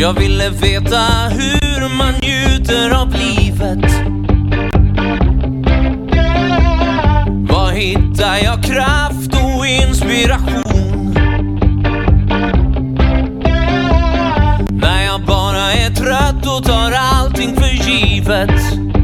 Jag ville veta hur man njuter av livet. Var hittar jag kraft och inspiration? När jag bara är trött och tar allting för givet.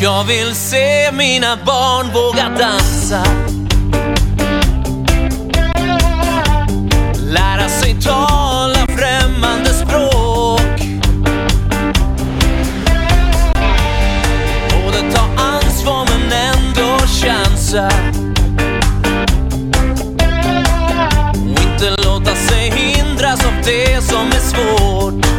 Jag vill se mina barn våga dansa. Lära sig tala främmande språk. Både ta ansvar men ändå chansa. Och inte låta sig hindras av det som är svårt.